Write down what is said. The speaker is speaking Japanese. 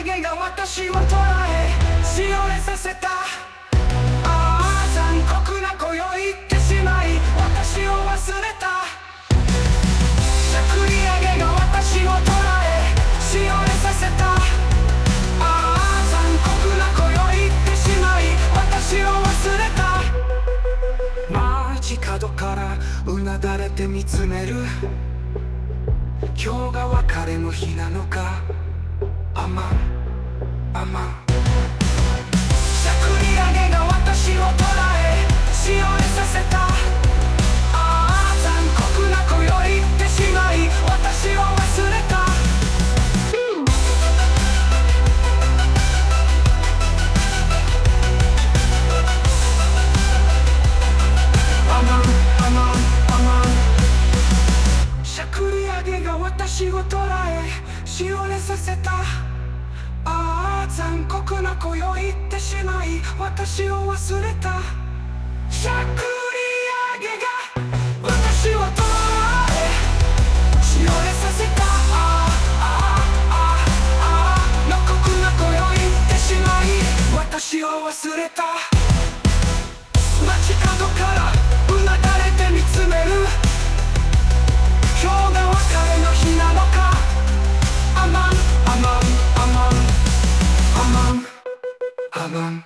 が私を捉えしおれさせた。ああ残酷な今宵言ってしまい私を忘れた。作り上げが私を捉えしおれさせた。ああ残酷な今宵言ってしまい私を忘れた。街角からうなだれて見つめる。今日が別れの日なのかしゃくり上げが私を捉えしおれさせた。ああ残酷な子よ言ってしまい私を忘れた。アマンアマンアマン。しゃくり上げが私を捉えしおれさせた。残酷な今宵言ってしまい私を忘れた。しゃくり上げが私を捉えしおれさせた。ああああ残酷な子よ言ってしまい私を忘れた。Adam.